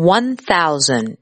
one thousand.